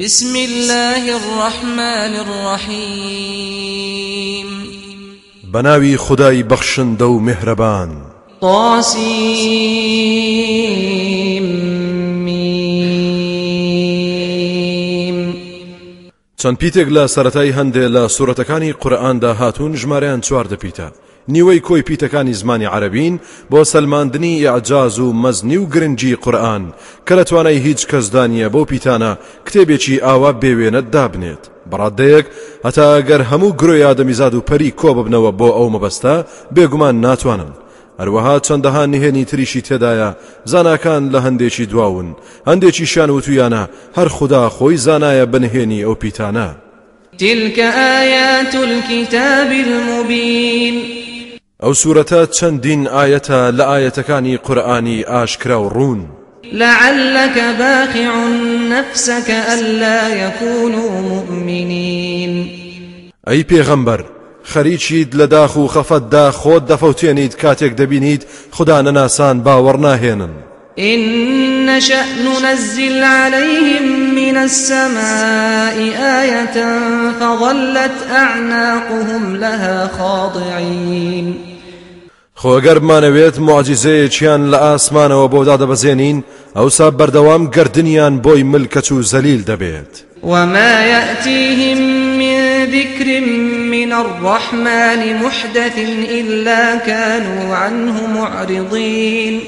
بسم الله الرحمن الرحيم. بەناوی خودای بەخشندە و میهرەبان. طا سين ميم چەند پیتێک لە سەرەتای هەندێ لە سوورەتەکانی قورئاندا هاتوون ژمارەیان چواردە پیتە. نیوەی کۆی پیتەکانی زمانی عەرەبین بۆ سەلماندنی ئیعجاز و مەزنی و گرنگی قورئان کە لە توانای هیچ کەسدا نیە بەو پیتانە کتێبێکی ئاوا بێوێنە دابنێت. بەڕادەیەک هەتا ئەگەر هەموو گرۆی ئادەمیزاد و پەری کۆ ببنەوە بۆ ئەو مەبەستە بێگومان ناتوانن هەروەها چەندەها نهێنی تریشی تێدایە زاناکان لە هەندێکی دواون. هەندێکیشیان وتویانە هەر خودا خۆی زانایە بە نهێنی ئەو پیتانە. تلك آيات الكتاب المبين. ئەو سوورەتە چەندین ئایەتە لە ئایەتەکانی قورئانی ئاشکرا و ڕوون لعلك باخع نفسك ألا يكونوا مؤمنين. ئەی پێغەمبەر خەریکیت لە داخ و خەفەتدا خۆت دەفەوتێنیت کاتێک دەبینیت خدا نەناسان باوەڕ ناهێنن إن نشأ ننزل عليهم من السماء آية فظلت أعناقهم لها خاضعين. خۆگەر بمانەوێت معجززەیەکیان لە ئاسمانەوە بۆدا دەبەزێنین ئەوسا بەردەوام گردنیان بۆی ملکەچ و زەلیل دەبێت وما يأتيهم من ذكر من الرحمن محدث إلا كانوا عنه معرضين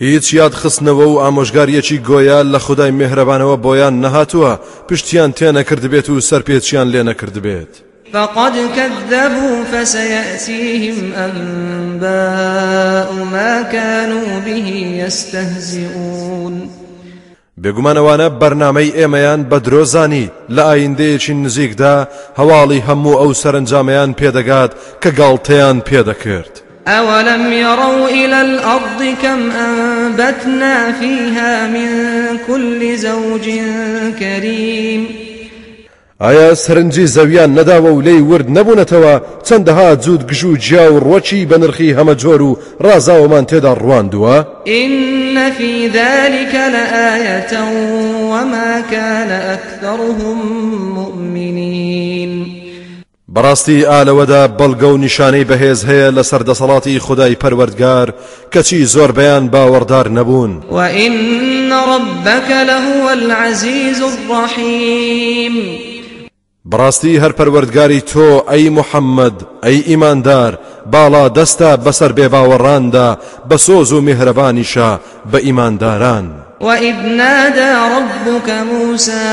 هیچ یاد خستنەوە و ئامۆژگاریەکی گۆیا لە خدای مهرەبانەوە بۆیان نەهاتووە پشتیان تێنەکردبێت و سەرپێچیان لێ نەکردبێت. فقد كذبوا فسيأتيهم أنباء ما كانوا به يستهزئون بێگومانەوانە بەرنمەی ئێمەیان بە درۆزانی لە ئایندەیەکی نزیکدا هەواڵی هەموو ئەو سەرنجامەیان پێدەگات کە گاڵتەیان پێدەکرد. أولم يروا إلى الأرض كم أنبتنا فيها من كل زوج كريم ئایا سەرنجی زەویان نەداوە و لی ورد نەبوونەتەوە؟ چەندەها جوود گژ و جیا و ڕۆکی بە نرخی هەمە جۆر و ڕازاوەمان تێدا ڕواندووە؟ إن في ذلك لآية وما كان أكثرهم مؤمنين. بەڕاستی ئالەوەدا بەڵگە و نیشانەی بەهێز هەیە لە سەردەسەڵاتی خدای پەروەردگار کەچی زۆر بەیان باوەڕدار نەبوون. وإن ربك لهو العزيز الرحيم. بڕاستی هەر پەروەردگاری تۆ ئەی محەممەد ئەی ئیماندار باڵا دەستە بەسەر بێ باوەڕاندا بە سۆز و میهرەبانیشە بە ئیمانداران وإذ نادى ربك موسى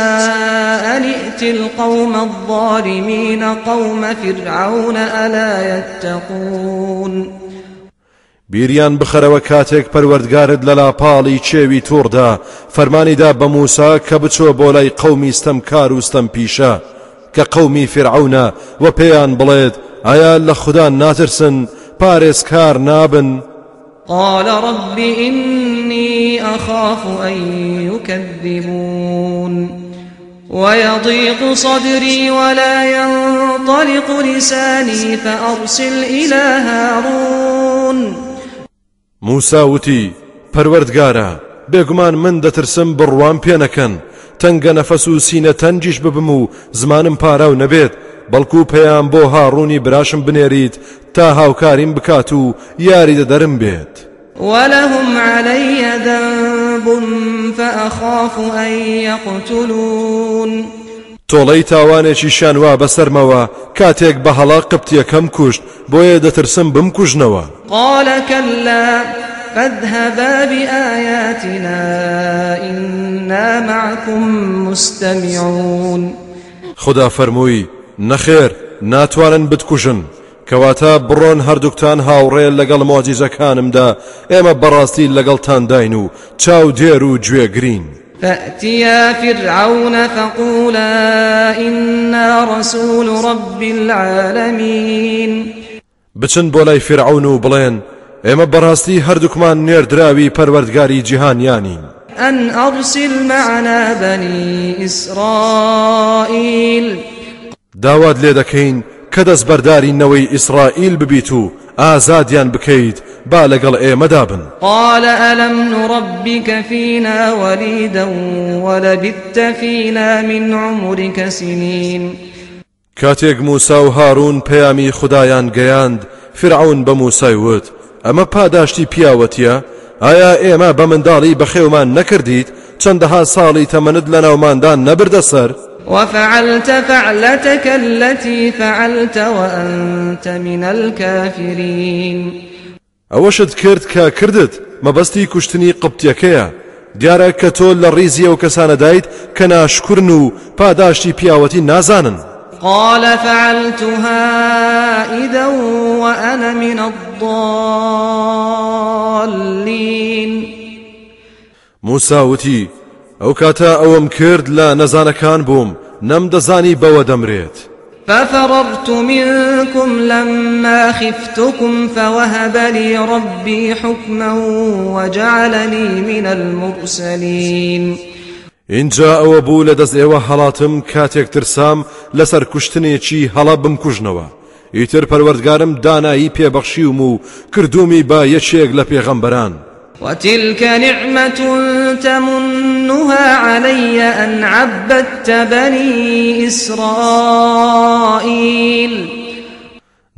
أن ائت القوم الظالمين قوم فرعون ألا يتقون. بیریان بخەرەوە کاتێک پەروەردگارت لە لاپاڵی چێوی تووردا فەرمانیدا بە موسا کە بچۆ بۆ لای قەومی ستەم کار و ستەم پیشە کە قەومی فرعونە و پێیان بڵێت ئایا لە خوددا ناترسن پارێزکار نابن. قال رب إني أخاف أن يكذبون. ويضيق صدري ولا ينطلق لساني فأرسل إلى هارون. موسا وتی پەروەردگارە بێگومان من دەترسم بڕوان پێنەکەن. تەنگە نەفەس و سینە تەنجیش ببم و زمانم پاراو نەبێت بەڵکو پێیان بۆ هاڕوونی براشم بنێریت تا هاوکاریم بکات و یاری دەدەرم بێت. ولهم علي ذنب فأخاف أن يقتلون. تۆڵەی تاوانێکی شانوا بەسەرمەوە کاتێک بە هەڵا قبتیەکەم کوشت بۆیە دەترسم بمکوژنەوە. قال كلا فاذهبا بآياتنا إنا معكم مستمعون. خدا فەرمووی نەخێر ناتوانن بتکوژن. کەواتە بڕۆن هەردووکتان هاوڕێ لەگەڵ مۆجیزەکانمدا ئێمە بەڕاستی لەگەڵتان داین و چاو دێر و گوێگرین فأتيا فرعون فقولا إنا رسول رب العالمين. بچن بۆ لای فرعون بڵێن ئێمە بەڕاستی هەردووکمان نێردراوی پەروەردگاری جیهانیانی أن أرسل معنا بني إسرائيل. داوات لێ دەکەین کە دەست نەوەی ئیسرائیل ببیت و ئازادیان بکەیت با لەگەڵ ئێمەدا بن قال ألم نربك فينا وليدا ولبثت فينا من عمرك سنين. کاتێک موسا و هاڕون پەیامی خدایان گەیاند فرعون بە موسای وت ئەمە پاداشتی پیاوەتیە؟ ئایا ئێمە بە منداڵی بەخێومان نەکردیت؟ چەندەها ساڵی تەمەند لە ناوماندان نەبردە سەر؟ وفعلت فعلتك التي فعلت وأنت من الكافرين. ئەوەشت کرد کە کردت مەبەستی کوشتنی قبتیەکەیە دیارە کە تۆ لە ڕیزیە و کەسانەدایت کە ناشکردن و پاداشتی پیاوەتی نازانن. قال فعلتها إذا وأنا من الضالين. موسا وتی ئەو کاتە ئەوەم کرد لە نەزانەکان بووم نەمدەزانی بەوە دەمرێت. ففررت منكم لما خفتكم فوهب لي ربي حكما وجعلني من المرسلين. اینجا ئەوە بوو لە دەست ئێوە هەڵاتم کاتێک ترسام لەسەر کوشتنێکی هەڵا بمکوژنەوە. ئیتر پەروەردگارم دانایی پێبەخشیوم و کردومی با یەکێک لە پێغەمبەران. وتلك نعمة تمنها علي أن عبدت بني إسرائيل.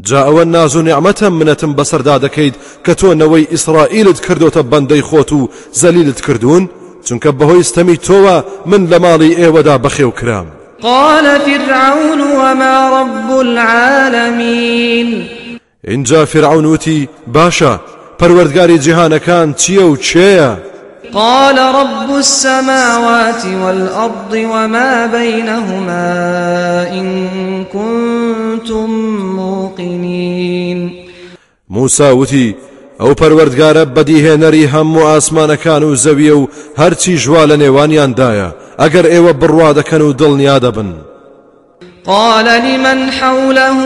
جا ئەوە ناز و نیعممەتە منەتم بەسەردا دەکەیت کە تۆ نەوەی ئیسرائیلت کردوتە بەندەی خۆت و زەلیلت کردوون؟ چونکە بەهۆی ستەمی تۆوە من لە ماڵی ئێوەدا بەخێو کرام. قال فرعون وما رب العالمين. اینجا فرعون وتی باشە پەروەردگاری جیهانەکان چییە و چێە؟ قال رب السماوات والأرض وما بينهما إن كنتم موقنين. موسا وتی ئەو پەروەردگارە بەدیهێنەری هەموو ئاسمانەکان و زەویە و هەرچی ژوا لە نێوانیاندایە ئەگەر ئێوە بڕوا دەکەن و دڵنیا دەبن قال لمن حوله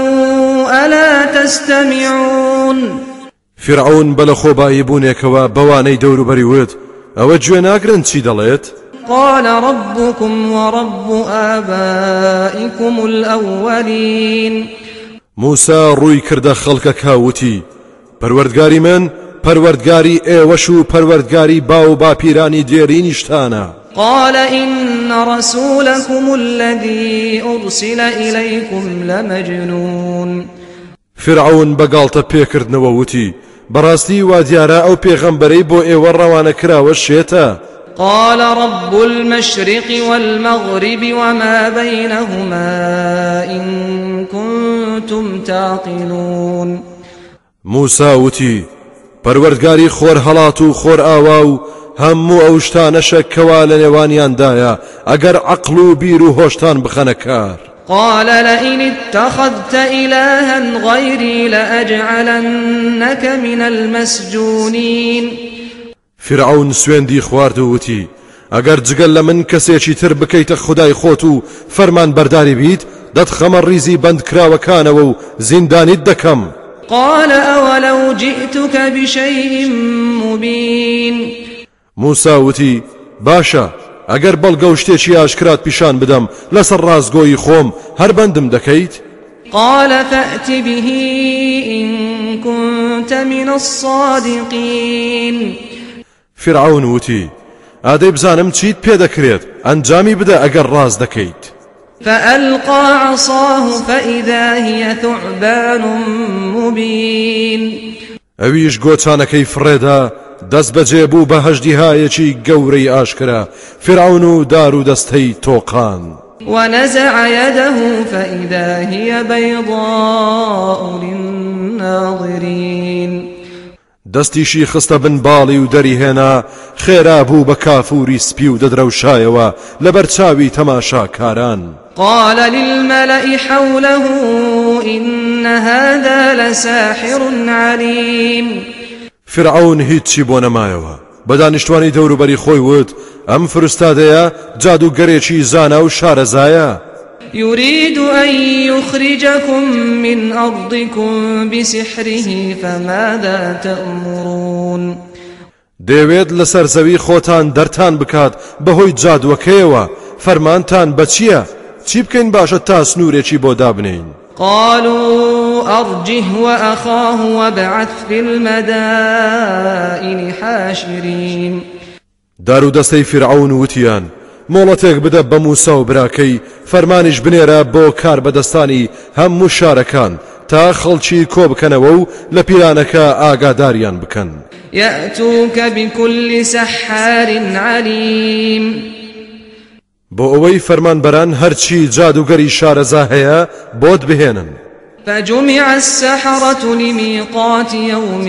ألا تستمعون؟ فرعون بەلە خۆبایی بوونێکەوە بەوانەی دەوروبەری وت ئەوە گوێ ناگرن چی دەڵێت؟ قال ربكم ورب آبائكم الأولين. موسا ڕووی کردە خەڵکە کاوتی پەروەردگاری من پەروەردگاری ئێوەش و پەروەردگاری با و باپیرانی دێرینیشتانە قال إن رسولكم الذي أرسل إليكم لمجنون. فرعون پێکردنەوە وتی بەڕاستی وا دیارە ئەو پێغەمبەرەی بۆ ئێوە ڕەوانە کراوە شێتە. قال رب المشرق والمغرب وما بينهما إن كنتم تعقلون. موسا وتی پەروەردگاری خۆر هەڵات و خۆر ئاوا و هەموو ئەو شتانەشە کەوا لە نێوانیاندایە ئەگەر عقل و بیر و هۆشتان بخەنە کار. قال لئن اتخذت إلها غيري لأجعلنك من المسجونين. فرعون سوێندی خوارد وتی ئەگەر جگەل لە من کەسێکی تر بکەیتە خدای خۆت و فەرمان بەرداری بیت دەتخەمە ڕیزی بەندکراوەکانەوە و زیندانیت دەکەم. قال أولو جئتك بشيء مبين. موسا وتی باشە ئەگەر بەڵگە و شتێکی ئاشکرات پیشان بدەم لەسەر ڕازگۆی خۆم هەر بەندم دەکەیت؟ قال فأت به إن كنت من الصادقين. فرعون وتی ئادەی بزانم چیت پێ دەکرێت؟ ئەنجامی بدە ئەگەر ڕاز دەکەیت. فألقى عصاه فإذا هي ثعبان مبين. ئەویش گۆچانەکەی فڕێدا دەست بەجێ بوو بە هەژدیهایەکی گەورەی ئاشکرا فرعون و دار و دەستەی تۆقان ونزع يده فإذا هي بيضاء للناظرين. دەستیشی خستە بن باڵی و دەریهێنا خێرا بوو بە کافوری سپی و دەدرەوشایەوە لەبەر چاوی تەماشاکاران. قال للملأ حوله إن هذا لساحر عليم. فرعون هیچی بۆ نەمایەوە. بە دانیشتوانی دەوروبەری خۆی وت ئەم فرستادەیە جادوگەرێکی زانا و شارەزایە. يريد أن يخرجكم من أرضكم بسحره فماذا تأمرون دەوێت لەسەر زەوی خۆتان دەرتان بکات بەهۆی جادوەکەیەوە فەرمانتان بە چییە؟ چی بکەین باشە تا سنوورێکی بۆ دابنین؟ قالوا أرجه وأخاه وابعث في المدائن حاشرين دار و دەستەی فرعون وتیان مۆڵەتێک بدە بە موسا و براکەی. فەرمانیش بنێرە بۆ کار بەدەستانی هەموو شارەکان. تا خەڵکی کۆ بکەنەوە و لە پیرانەکە ئاگاداریان بکەن. يأتوك بكل سحار عليم بۆ ئەوەی فەرمانبەران هەرچی جادوگەری شارەزا هەیە بۆت بهێنن. فجمع السحرة لميقات يوم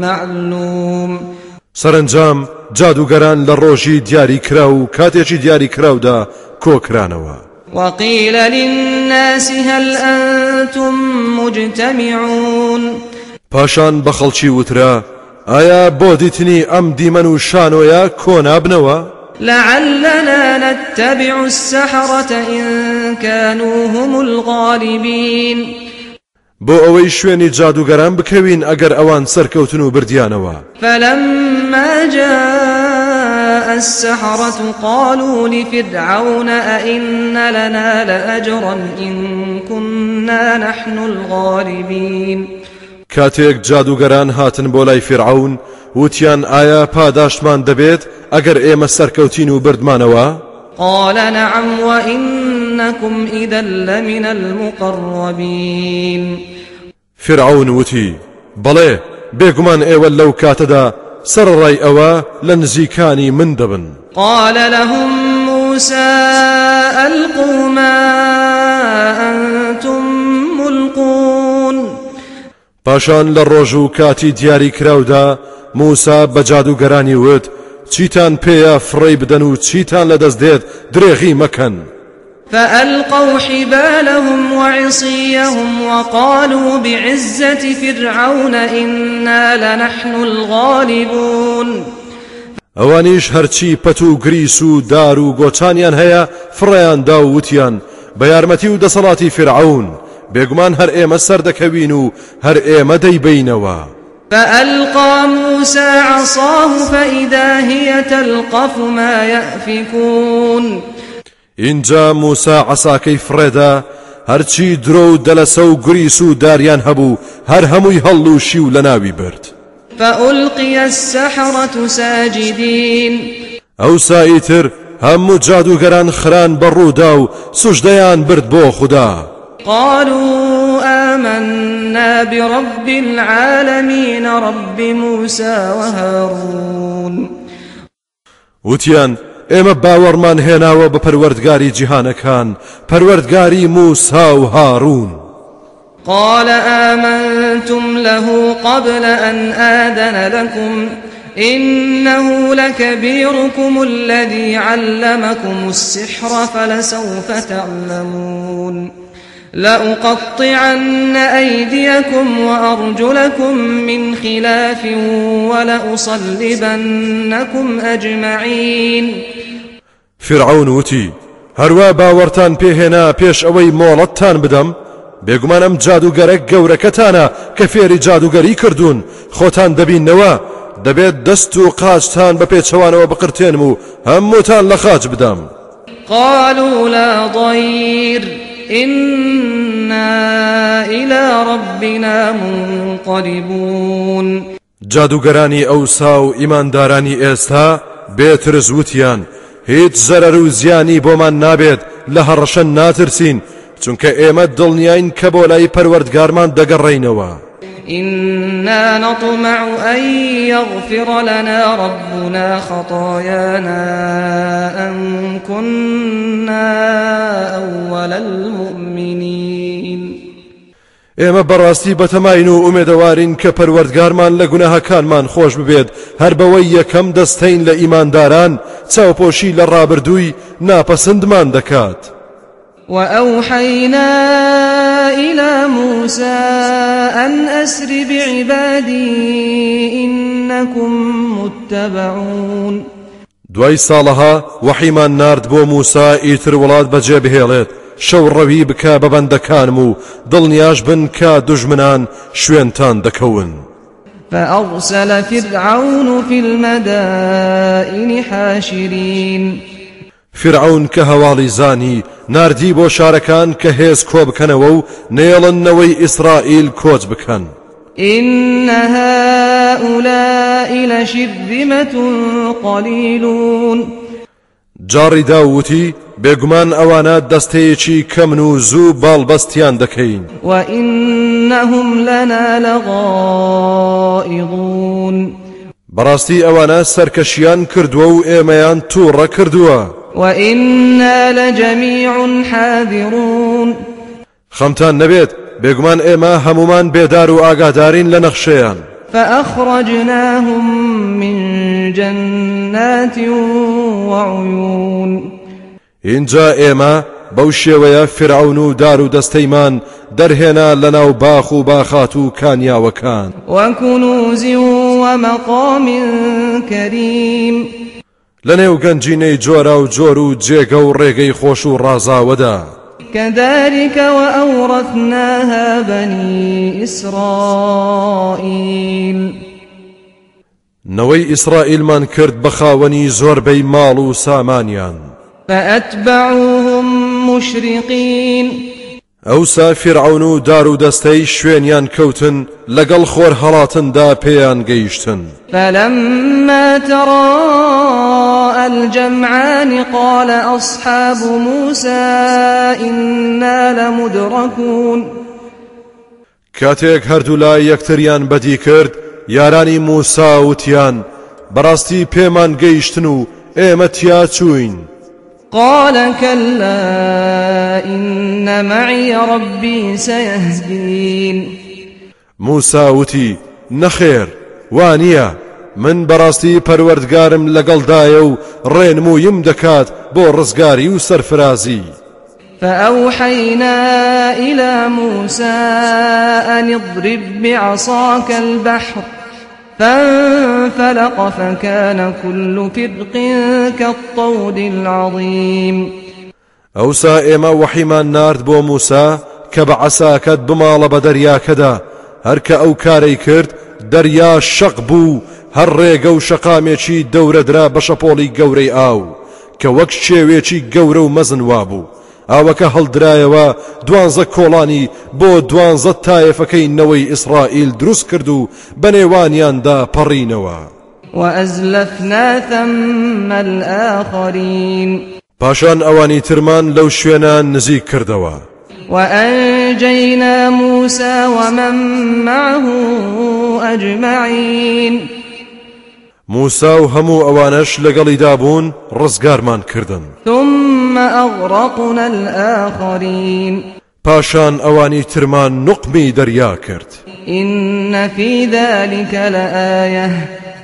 معلوم. سەرنجام جادوگەران لە ڕۆژی دیاری کرا و کاتێکی دیاری کراودا کۆکرانەوە. وقيل للناس هل أنتم مجتمعون؟ پاشان بە خەڵکی وترا ئایا بۆ دیتنی ئەم دیمەن و شانۆیە کۆنابنەوە لعلنا نتبع السحرة إن كانوا هم الغالبين. بۆ ئەوەی شوێنی جادوگەران بکەوین ئەگەر ئەوان سەرکەوتن و بردیانەوە. فلما جاء السحرة قالوا لفرعون أئن لنا لأجرا إن كنا نحن الغالبين کاتێک جادوگەران هاتن بۆ لای فرعون وتیان ئایا پاداشمان دەبێت ئەگەر ئێمە سەرکەوتین و بردمانەوە؟ قال نعم وإنكم إذا لمن المقربين. فرعون وتی بەڵێ بێگومان ئێوە لەو کاتەدا سەرڕای ئەوە لە نزیکانی من دەبن. قال لهم موسى ألقوا ما أنتم ملقون. پاشان لە ڕۆژ و کاتی دیاری کراودا موسا بە جادوگەرانی وت چیتان پێیە فڕی بدەن و چیتان لەدەست دێت درێغی مەکەن. فألقوا حبالهم وعصيهم وقالوا بعزة فرعون إنا لنحن الغالبون. ئەوانیش هەرچی پەت و گریس و دار و گۆچانیان هەیە فڕیان دا و وتیان بە یارمەتی و دەسەڵاتی فرعون بێگومان هەر ئێمە سەردەکەوین و هەر ئێمە دەیبینەوە فألقى موسى عصاه فإذا هي تلقف ما يأفكون. اینجا موسا عساکەی فڕێدا هەرچی درۆ و دەلەسە و گریس و داریان هەبوو هەر هەمووی هەڵ و شی و لە ناوی برد. فألقي السحرة ساجدين. ئەو ساییتر هەموو جادوگەران خران بەڕوودا و سوژدەیان برد بۆ خوددا. قالوا آمنا برب العالمين رب موسى وهارون. وتیان ئێمە باوەڕمان هێناوە بە پەروەردگاری جیهانەکان پەروەردگاری موسا و هاڕون قال آمنتم له قبل أن آذن لكم إنه لكبيركم الذي علمكم السحر فلسوف تعلمون. لأقطعن أيديكم وأرجلكم من خلاف ولأصلبنكم أجمعين. فرعون وتی هەروە باوەڕتان پێهێنا پێش ئەوەی مۆڵەتتان بدەم؟ بێگومان ئەم جادوگەرە گەورەکەتانە کە فێری جادوگەری کردوون. خۆتان دەبینەوە دەبێت دەست و قاچتان بە پێچەوانەوە بقرتێنم و هەمووتان لە خاج بدەم. قالوا لا ضير إنا إلى ربنا منقلبون. جادوگەرانی ئەوسا و ئیماندارانی ئێستا بێترز وتیان هیچ زەرەر و زیانی بۆمان نابێت لە هەڕەشە ناترسین چونکە ئێمە دڵنیاین کە بۆ لای پەروەردگارمان دەگەڕێینەوە إنا نطمع أن يغفر لنا ربنا خطايانا أن كنا أول المؤمنين. ئێمە بەڕاستی بەتەماین و ئومێدەوارین کە پەروەردگارمان لە گوناهەکانمان خۆش ببێت. هەر بەوەی یەکەم دەستەین لە ئیمانداران چاوپۆشی لە ڕابردووی ناپەسەندمان دەکات. وأوحينا إلى موسى أن أسر بعبادي إنكم متبعون. دوای ساڵەها وەحیمان نارد بۆ موسا ئیتر وڵات بەجێ بهێڵێت. شەو ڕەوی بکە بە بەندەکانم و دڵنیاش بن کە دوژمنان شوێنتان دەکەون فأرسل فرعون في المدائن حاشرين. فرعون کە هەواڵی زانی ناردی بۆ شارەکان کە هێز کۆ بکەنەوە و نێڵنەوەی ئیسرائیل کۆچ بکەن إن هؤلاء لشرذمة قليلون. جاڕی داوتی بێگومان ئەوانە دەستەیەکی کەمن و زوو باڵبەستیان دەکەین. وإنهم لنا لغائظون. بەڕاستی ئەوانە سەرکەشیان کردووە و ئێمەیان تووڕە کردووە. وإنا لجميع حاذرون. خەمتان نەبێت بێگومان ئێمە هەمومان بێدار و ئاگادارین لە نەخشەیان. فأخرجناهم من جنات وعيون. اینجا ئێمە بەو شێوەیە فرعون و دار و دەستەیمان دەرهێنا لەناو باخ و باخات و کانیاوەکان وكنوز ومقام كريم. لە نێو گەنجینەی جۆرە و جۆر و جێگە و ڕێگەی خۆش و ڕازاوەدا كذلك وأورثناها بني إسرائيل. نەوەی ئیسرائیلمان کرد بە خاوەنی زۆربەی ماڵ و سامانیان فأتبعوهم مشرقين. ئەوسا فرعون و دار و دەستەی شوێنیان کەوتن لەگەڵ خۆر هەڵاتندا پێیان گەیشتن. فلما تراءى الجمعان قال أصحاب موسى إنا لمدركون کاتێک هەردوو لای یەکتریان بەدی کرد یارانی موسا وتیان بەڕاستی پێمان گەیشتن و ئێمە تیا چوین قال كلا إن معي ربي سيهدين موسا وتی نەخێر وانە من بەڕاستی پەروەردگارم لەگەڵدایە و ڕێنمویم دەکات بۆ ڕزگاری و سەرفرازی. فأوحينا إلى موسى أن اضرب بعصاك البحر. فانفلق فكان كل فرق كالطود العظيم. ئەوسا ئێمە وەحیمان نارد بۆ موسا کە بە عساکەت بماڵە بە دەریاکەدا. هەرکە ئەو کارەی کرد دەریا شەق بوو هەر ڕێگە و شەقامێکی دەورەدرا بە شەپۆڵی گەورەی ئاو کە وەک شێوێکی گەورە و مەزن وابوو. ئاوەکە هەڵدرایەوە دوانزە کۆڵانی بۆ دوانزە تایەفەکەی نەوەی ئیسرائیل دروست کرد و بەنێوانیاندا پەڕینەوە. وأزلفنا ثم الآخرين. پاشان ئەوانی ترمان لەو شوێنە نزیک کردەوە. وأنجينا موسى ومن معه أجمعين. موسا و هەموو ئەوانش لەگەڵیدا بوون ڕزگارمان کردن. ثم أغرقنا الآخرين. پاشان ئەوانی ترمان نقمی دەریا کرد. إن في ذلك لآية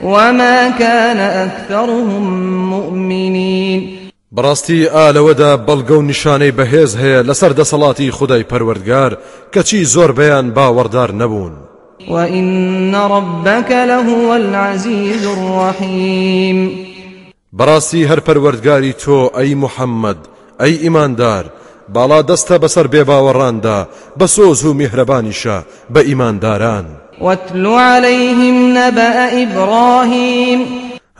وما كان أكثرهم مؤمنين. بەڕاستی ئالەوەدا بەڵگە و نیشانەی بەهێز هەیە لەسەر دەسەڵاتی خدای پەروەردگار کەچی زۆر بەیان باوەڕدار نەبوون. وإن ربك لهو العزيز الرحيم بەڕاستی هەر پەروەردگاری تۆ ئەی محەممەد ئەی ئیماندار باڵا دەستە بەسەر بێباوەڕاندا بە سۆز و میهرەبانیشە بە ئیمانداران واتل عليهم نبأ إبراهيم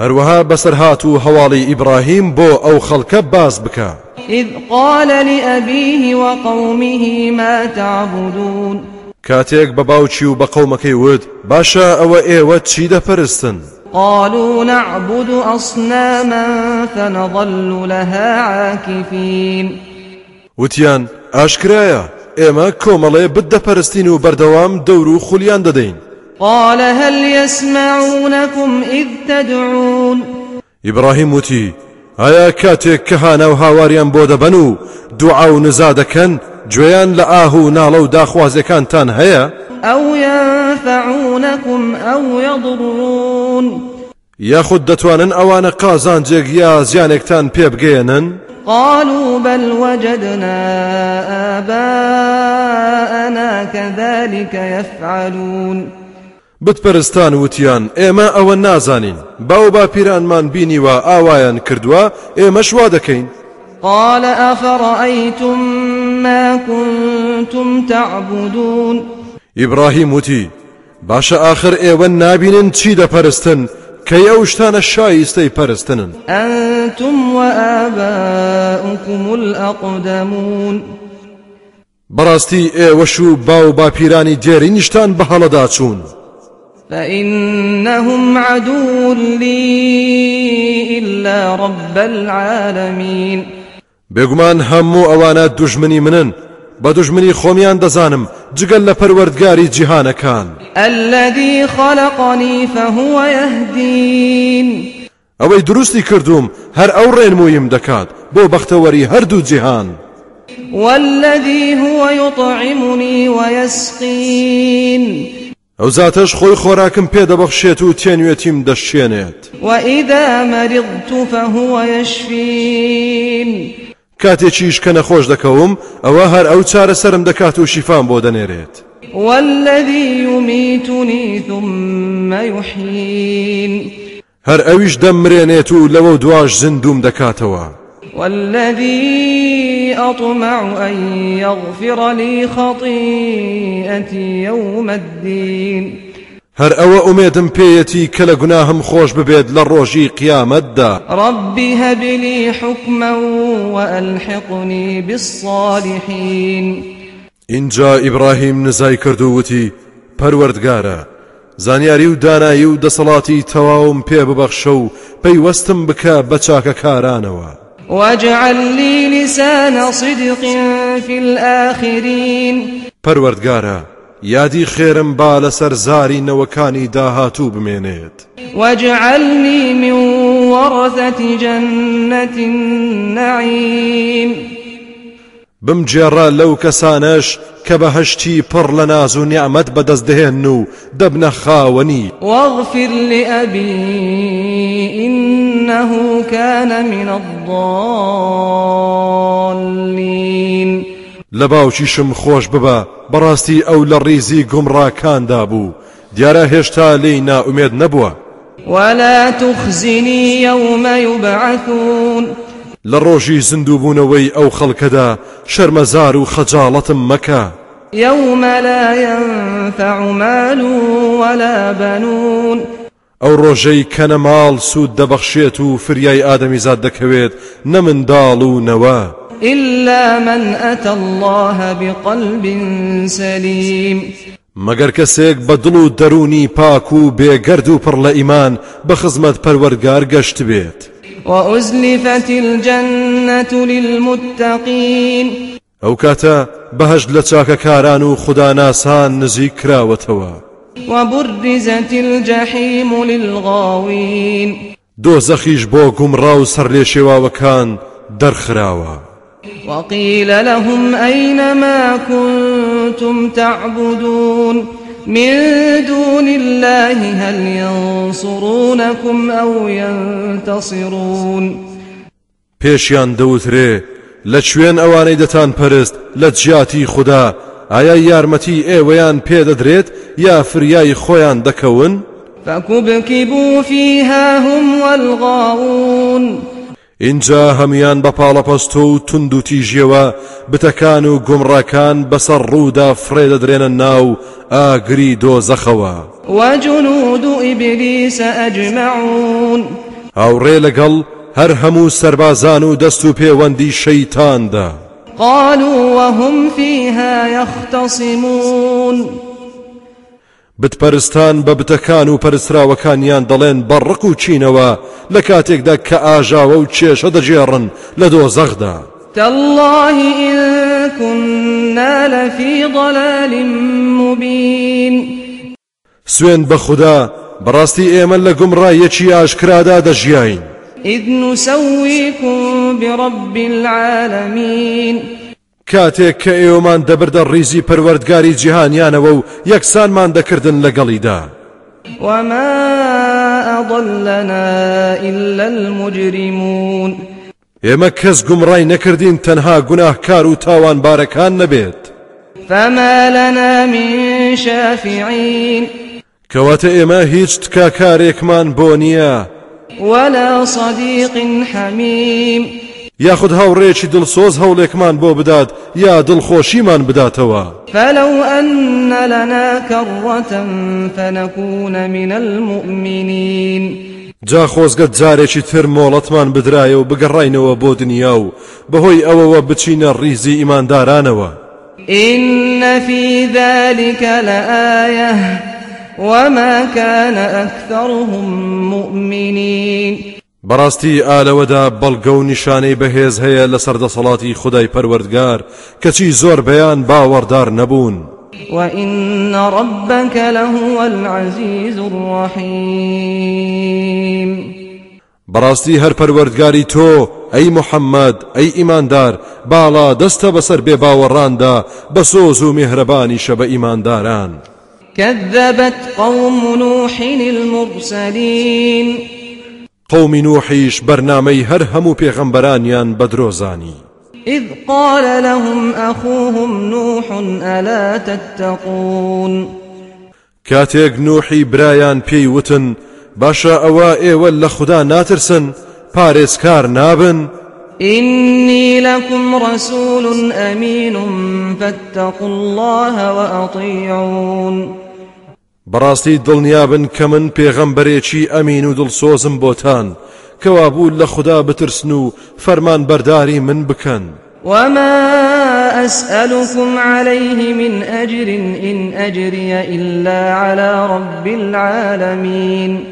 هەروەها بەسەرهات و هەواڵی ئیبراهیم بۆ ئەو خەڵکە باز بکە إذ قال لأبيه وقومه ما تعبدون کاتێک بە باوچی و بە قەومەکەی وت باشە ئەوە ئێوە چی دەپەرستن؟ قالوا نعبد أصناما فنظل لها عاكفين. وتیان ئاشکرایە ئێمە کۆمەڵێ بدەپەرستین و بەردەوام دەور و خولیان دەدەین. قال هل يسمعونكم إذ تدعون؟ ئیبراهیم وتی ئایا کاتێک کە هانە و هاواریان بۆ دەبەن و گوێیان لە ئاه و ناڵە و داخوازەکانتان هەیە؟ أو ينفعونكم أو يضرون. یاخود دەتوانن ئەوانە قازانجێک یا زیانێکتان پێ بگەێنن قالوا بل وجدنا آباءنا كذلك يفعلون. بتپەرستان وتیان ئێمە ئەوە نازانین. باو با پیرانمان بینیوە ئاوایان کردووە ئێمەش وا دەکەین. قال أفرأيتم ما كنتم تعبدون. ئیبراهیم وتی باشە ئاخر ئێوە نابینن چی دەپەرستن کەی ئەو شتانە شایستەی پەرستنن أنتم وآباؤكم الأقدمون. بەڕاستی ئێوەش و باو باپیرانی دێری نیشتان بە هەڵەدا چوون فإنهم عدو لي إلا رب العالمين. بێگومان هەموو ئەوانە دوژمنی منن. بە دوژمنی خۆمیان دەزانم جگەل لە پەروەردگاری جیهانەکان. الذي خلقني فهو يهدين. ئەوەی دروستی کردوم هەر ئەو ڕێنمویم دەکات بۆ بەختەوەری هەردوو جیهان. والذي هو يطعمني ويسقين. ئەو زاتەش خۆی خۆراکم پێدەبەخشێت و تێنوێتیم دەشێنێت. وإذا مرضت فهو يشفين. کاتێکیش کە نەخۆش دەکەوم ئەوە هەر ئەو چارە سرم دەکات و شیفان بۆ دەنێرێت. والذي يميتني ثم يحيين. هەر ئەویش دەمرێنێت و لەوە دواش زندوم دەکاتەوە. والذي أطمع أن يغفر لي خطيئتي يوم الدين. هەر ئەوە ئومێدم پێیەتی کە لە گوناهم خۆش ببێت لە ڕۆژی قیامەتدا. رب هب لي حكما وألحقني بالصالحين. اینجا ئیبراهیم نزای کرد و وتی پەروەردگارە. زانیاری و دانایی و دەسەڵاتی تەواوم پێ ببەخشە و پەیوەستم بکە بە چاکەکارانەوە. واجعل لي لسان صدق في الآخرين. پەروەردگارە یادی خێرم با لەسەر زاری نەوەکانی داهاتوو بمێنێت واجعلني من ورثة جنة النعيم بمجێڕە لەو کەسانش کە بەهشتی پڕ لە ناز و نیعممەد بەدەستدەهێن و دەبنە خاوەنی واغفر لأبي إنه كان من الضالين لە باوکیشم خۆش ببە بەڕاستی ئەو لە ڕیزی گومڕاکاندا بوو. دیارە هێشتا لی ناومێد نەبووە. ولا تخزني يوم يبعثون. لە ڕۆژی زیندووبوونەوەی ئەو خەڵکەدا شەرمەزار و خەجاڵەتم مەکە. يوم لا ينفع مال ولا بنون. ئەو ڕۆژەی کەنە ماڵ سوود دەبەخشێت و فریای ئادەمیزاد دەکەوێت نە منداڵ و نەوە. إلا من أتى الله بقلب سليم. مەگەر کەسێک بە دڵ و دەرونی پاک و بێگەرد و پڕ لە ئیمان بە خزمەت پەروەرگار گەشت بێت. وأزلفت الجنة للمتقين. ئەو کاتە بەهشت لە چاکەکاران و خوداناسان نزیک کراوەتەوە. وبرزت الجحيم للغاوين. دۆزەخیش بۆ گومڕا و سەر لێ شێواوەکان دەرخراوە. وقيل لهم أين ما كنتم تعبدون من دون الله هل ينصرونكم أو ينتصرون؟ پێشیان دەوترێ لە کوێن ئەوانەی دەتان پەرست لە جیاتی خوددا ئایا یارمەتی ئێوەیان پێدەدرێت یا فریای خۆیان دەکەون؟ فكبكبوا فيها هم والغاوون اینجا هەمان بە پاڵەپەستۆ و تند و تیژیەوە بتەکان و گومڕەکان بەسەر ڕوودا فرێدەدرێنە ناو ئاگری دۆزەخەوە. وجنود إبليس أجمعون. هاوڕێ لەگەڵ هەر هەموو سربازان و دەست و پەیوەندی شەیتاندا. قالوا وهم فيها يختصمون. بتپەرستان بە بتەکان و پەرسراوەکانیان دەڵێن بەڕق و چینەوە لە کاتێکدا کە ئاژاوە و کێشە دەجێڕن لە دۆزەخدا. تالله كنا لفي ضلال مبين. سوێن بە خوددا بەڕاستی ئێمە لە گومڕایەکی ئاشکرادا دەژیاین. إذ نسويكم برب العالمين. کاتێک کە ئێوەمان دەبردە ڕیزی پەروەردگاری جیهانیانەوە و یەکسانمان دەکردن لەگەڵیدا. وما أضلنا إلا المجرمون ئێمە کەس گومڕای نەکردین تەنها گوناهکار و تاوانبارەکان نەبێت. فما لنا من شافعين کەواتە ئێمە هیچ تکاکارێکمان بۆ نییە. ولا صديق حميم یاخود هاوڕێکی دڵسۆز هەوڵێکمان بۆ بدات یا دڵخۆشیمان بداتەوە. فلو أن لنا كرة فنكون من المؤمنين. جا خۆزگەت جارێکی تر مۆڵەتمان بدرایە و بگەڕاینەوە بۆ دنیا و بەهۆی ئەوەوە بچینە ڕیزی ئیماندارانەوە. إن في ذلك لآية وما كان أكثرهم مؤمنين. بەڕاستی ئالەوەدا بەڵگە و نیشانەی بەهێز هەیە لە سەردەسەڵاتی خدای پەروەردگار کەچی زۆر بەیان باوەڕدار نەبوون وإن ربك لهو العزيز الرحيم. بەڕاستی هەر پەروەردگاری تۆ ئەی محەممەد ئەی ئیماندار باڵا دەستە بەسەر بێ باوەڕاندا بە سۆز و میهرەبانی شە بە ئیمانداران كذبت قوم نوح المرسلين. قومی نوحیش بەرنامەی هەر هەموو پێغەمبەرانیان بەدرۆزانی إذ قال لهم أخوهم نوح ألا تتقون؟ کاتێک نوحی برایان پێی وتن باشە ئەوە ئێوە لە خوددا ناترسن پارێزکار نابن. إني لكم رسول أمين فاتقوا الله وأطيعون. بەڕاستی دڵنیابن کە من پێغەمبەرێکی ئەمین و دڵسۆزم بۆتان کەوا بوو لە خوددا بترسن و فەرمان بەرداری من بکەن وما أسألكم عليه من أجر إن أجري إلا على رب العالمين.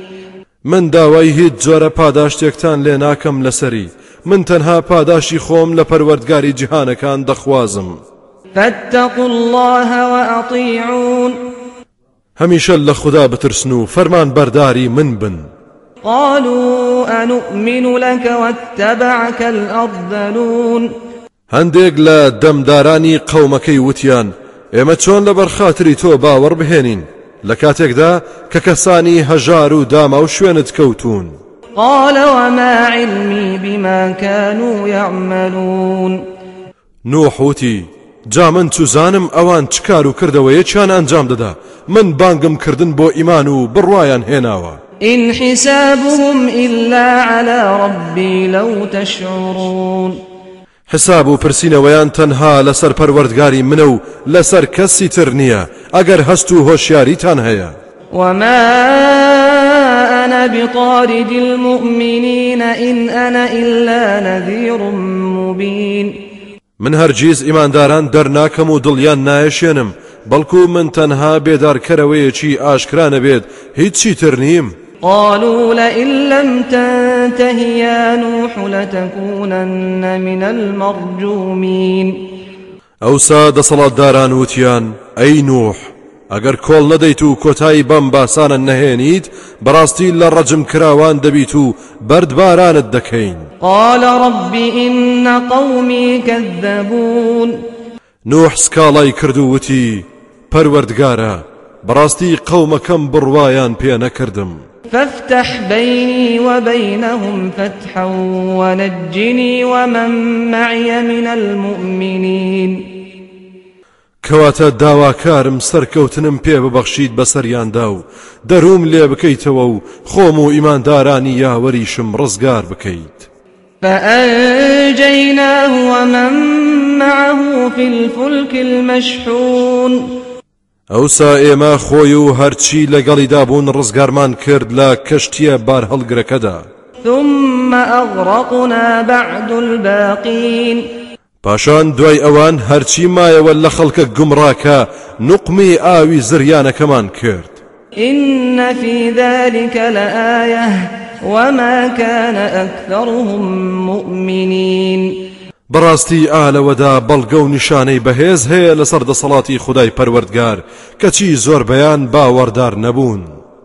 من داوای هیچ جۆرە پاداشتێکتان لێ ناکەم لەسەری. من تەنها پاداشی خۆم لە پەروەردگاری جیهانەکان دەخوازم. فاتقوا الله وأطيعون. هەمیشە لە خوددا بترسن و فەرمان بەرداری من بن. قالوا أنؤمن لك واتبعك الأرذلون. هەندێک لە دەمدارانی قەومەکەی وتیان ئێمە چۆن لەبەر خاتری تۆ باوەڕ بهێنین لە کاتێکدا کە کەسانی هەژار و داما و شوێنت کەوتون قال وما علمي بما كانوا يعملون. نوحوتی جا من چوزانم ئەوان چکار و کردەوەیەکیان ئەنجام دەدا من بانگم کردن بۆ ئیمان و بڕواان هێناوە. إن حسابهم إلا على ربي لو تشعرون. حساب و پرسیینەوەیان تەنها لەسەر پەروەردگاری منە و لەسەر کەسی تر نییە. ئەگەر هەست و هۆشیاریتان هەیە. وما أنا بطارد المؤمنين إن أنا إلا نذير مبين. من هەرگیز ئیمانداران دەرناکەم و دڵیان نایەشێنم بەڵکو من تەنها بێدارکەرەوەیەکی ئاشکرانە بێت هیچی تر نیم. قالوا لئن لم تنته يا نوح لتكونن من المرجومين. ئەوسا دەسەڵاتداران وتیان ئەی نوح ئەگەر کۆڵ نەدەیت و کۆتایی بەم باسانە نەهێنیت بەڕاستی لە ڕەجم کراوان دەبیت و بەردبارانت دەکەین. قال رب إن قومي كذبون. نوح سکاڵای کرد و وتی پەروەردگارە بەڕاستی قەومەکەم بڕوایان پێ نەکردم. فافتح بيني وبينهم فتحا ونجني ومن معي من المؤمنين. کەواتە داواکارم سەرکەوتنم پێ ببەخشید بەسەریاندا و دەروم لێ بکەیتەوە و خۆم و ئیماندارانی یاوەریشم ڕزگار بکەیت. فأنجيناه ومن معه في الفلك المشحون. ئەوسا ئێمە خۆی و هەرچی لەگەڵیدا بوون ڕزگارمان کرد لە کەشتیە بار هەڵگرەکەدا. ثم أغرقنا بعد الباقين. پاشان دوای ئەوان هەرچی مایەوە لە خەڵکە گومڕاکە نقمی ئاوی زریانەکەمان کرد. إن في ذلك لآية وما كان أكثرهم مؤمنين. بەڕاستی ئالەوەدا بەڵگە و نیشانەی بەهێز هەیە لەسەر دەسەڵاتی خدای پەروەردگار کەچی زۆربەیان باوەڕدار نەبوون.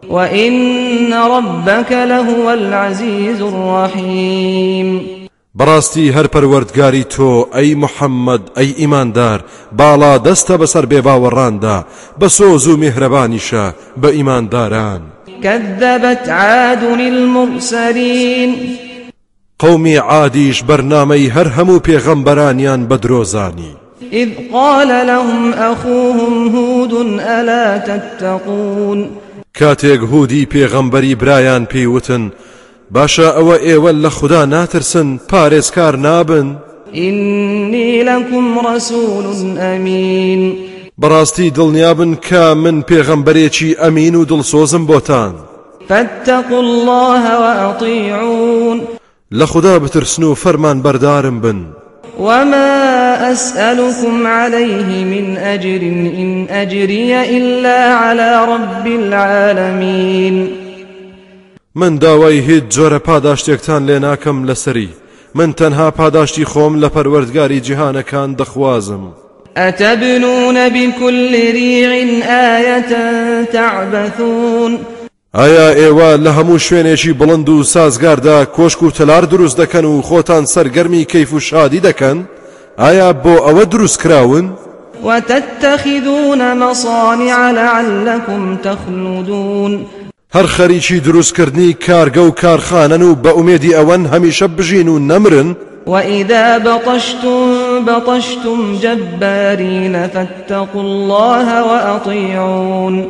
وإن ربك لهو العزيز الرحيم. بەڕاستی هەر پەروەردگاری تۆ ئەی محەممەد ئەی ئیماندار باڵا دەستە بەسەر بێ باوەڕاندا بە سۆز و میهرەبانیشە بە ئیمانداران كذبت عاد المرسلين. قومی عادیش بەرنامەی هەر هەموو پێغەمبەرانیان بە درۆزانی إذ قال لهم أخوهم هود ألا تتقون؟ کاتێک هودی پێغەمبەری برایان پێیوتن باشە ئەوە ئێوە لە خوددا ناترسن پارێزکار نابن. إني لكم رسول أمين. بەڕاستی دڵنیابن کە من پێغەمبەرێکی ئەمین و دڵسۆزم بۆتان فاتقوا الله وأطيعون. لخدا بترسنو فرمان بردارم بن. وما أسألكم عليه من أجر إن أجري إلا على رب العالمين. من داوای هیچ جۆرە پاداشتێکتان لێ ناکەم لەسەری. من تەنها پاداشتی خۆم لە پەروەردگاری جیهانەکان دەخوازم. أتبنون بكل ريع آية تعبثون؟ ئایا ئێوە لە هەموو شوێنێکی بڵند و سازگاردا کۆشک و تەلار دروست دەکەن و خۆتان سەرگەرمی کەیف و شادی دەکەن؟ ئایا بۆ ئەوە دروست کراون؟ وتتخذون مصانع لعلكم تخلدون. هەر خەریکی دروستکردنی کارگە و کارخانەن و بە ئومێدی ئەوەن هەمیشە بژین و نەمرن. وإذا بطشتم بطشتم جبارين فاتقوا الله وأطيعون.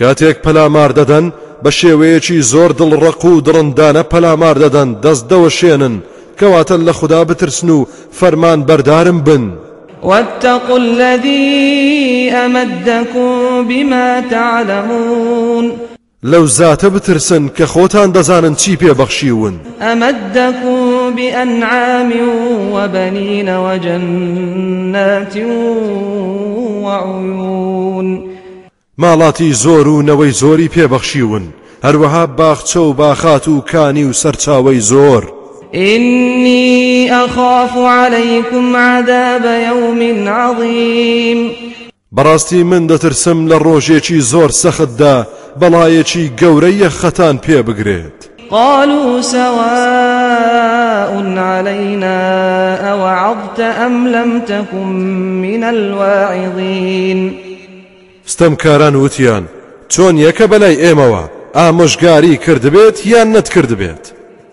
کاتێک پەلامار دەدەن بە شێوەیەکی زۆر دڵڕق و دڕندانە پەلامار دەدەن دەست دەوە شێنن. کەواتە لە خوددا بترسن و فەرمان بەردارم بن. واتقوا الذي أمدكم بما تعلمون. لەو زاتە بترسن کە خۆتان دەزانن چی پێبەخشیون أمدكم بأنعام وبنين وجنات وعيون. ماڵاتی زۆر و نەوەی زۆری پێبەخشیون هەروەها باخچە و باخات و کانی و سەرچاوی زۆر إني أخاف عليكم عذاب يوم عظيم. بەڕاستی من دەترسم لە ڕۆژێکی زۆر سەختدا بەڵایەکی گەورەیە خەتان پێ بگرێت. قالوا سواء علينا أوعظت أم لم تكن من الواعظين. ستەمکاران وتیان چۆن یەکە بەلای ئێمەوە ئامۆژگاری کردبێت یان نەتکردبێت؟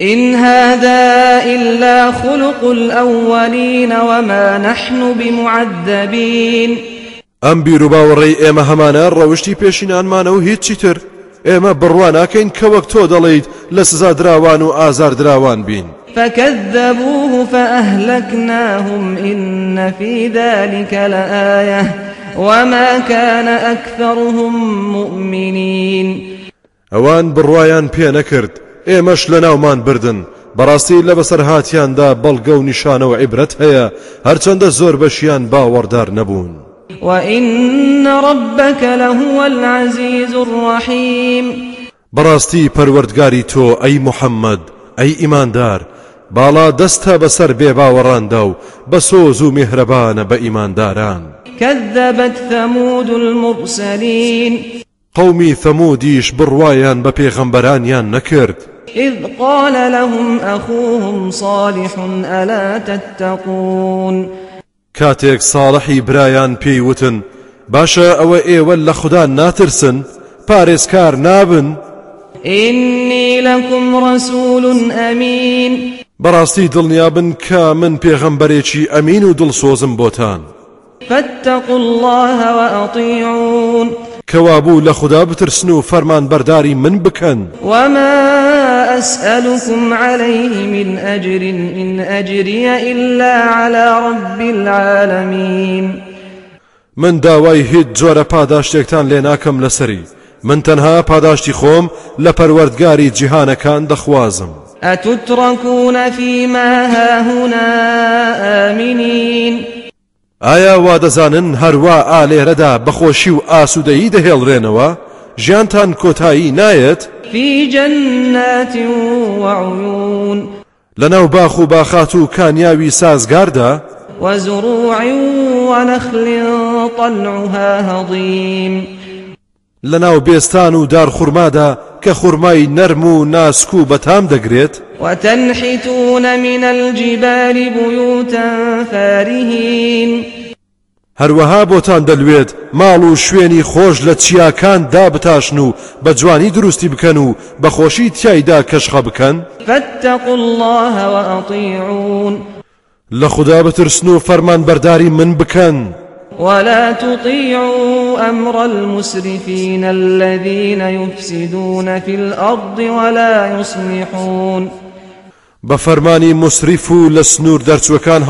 إن هذا إلا خلق الأولين وما نحن بمعذبين. ئەم بیر و باوەڕێی ئێمە هەمانە ڕەوشی پێشینانمانە و هیچی تر. ئێمە بڕوان ناکەین کە وەک تۆ دەڵیت لە سزا دراوان و ئازار دراوان بین. فكذبوه فأهلكناهم إن في ذلك لآية وما كان أكثرهم مؤمنين. ئەوان بڕوایان پێ نەکرد. ئێمەش لە ناومان بردن. بەڕاستی لە بەسەر هاتیاندا بەڵگە و نیشانە و عیبرەت هەیە. هەرچەندە زۆر بەشیان باوەڕدار نەبوون. وإن ربك لهو العزيز الرحيم بەڕاستی پەروەردگاری تۆ ئەی محەممەد ئەی ئیماندار باڵا دەستە بەسەر بێ باوەڕاندا و بە سۆز و میهرەبانە بە ئیمانداران. كذبت ثمود المرسلين قومی ثەمودیش بڕوایان بە پێغەمبەرانیان نەکرد. إذ قال لهم أخوهم صالح ألا تتقون؟ کاتێک ساڵحی برایان پێیوتن. باشە ئەوە ئێوە لە خوددا ناترسن پارێزکار نابن. إني لكم رسول أمين. بەڕاستی دڵنیابن کە من پێغەمبەرێکی ئەمین و دڵسۆزم بۆتان. فاتقوا الله وأطيعون. کەوابوو لە خوددا بترسن و فەرمان بەرداری من بکەن. وما أسألكم عليه من أجر إن أجري إلا على رب العالمين. من داوای هیچ جۆرە پاداشتێکتان لێ ناکەم لەسەری. من تەنها پاداشتی خۆم لە پەروەردگاری جیهانەکان دەخوازم. أتتركون فيما هاهنا آمنين؟ ئایا وا دەزانن هەروە ئالێرەدا بەخۆشی و ئاسوودەیی دەهێڵڕێنەوە ژیانتان کۆتایی نایەت؟ في جنات وعيون لەناو باخ و باخات و کانیاوی سازگاردا؟ وزروع ونخل طلعها هضيم لەناو بێستان و دارخورمادا کە خورمای نەرم و ناسک و بەتام دەگرێت؟ وتنحتون من الجبال بيوتا فارهين هەروەها بۆتان دەلوێت ماڵ و شوێنی خۆش لە چیاکان دابتاشن و بە جوانی دروستی بکەن و بەخۆشی تایدا کەشخە بکەن. فاتقوا الله وأطيعون. لە خوددا بترسن و فەرمان بەرداری من بکەن. ولا تطيعوا أمر المسرفين الذين يفسدون في الأرض ولا يصلحون. بە فەرمانی مسریف و لە سنوور دەرچوەکان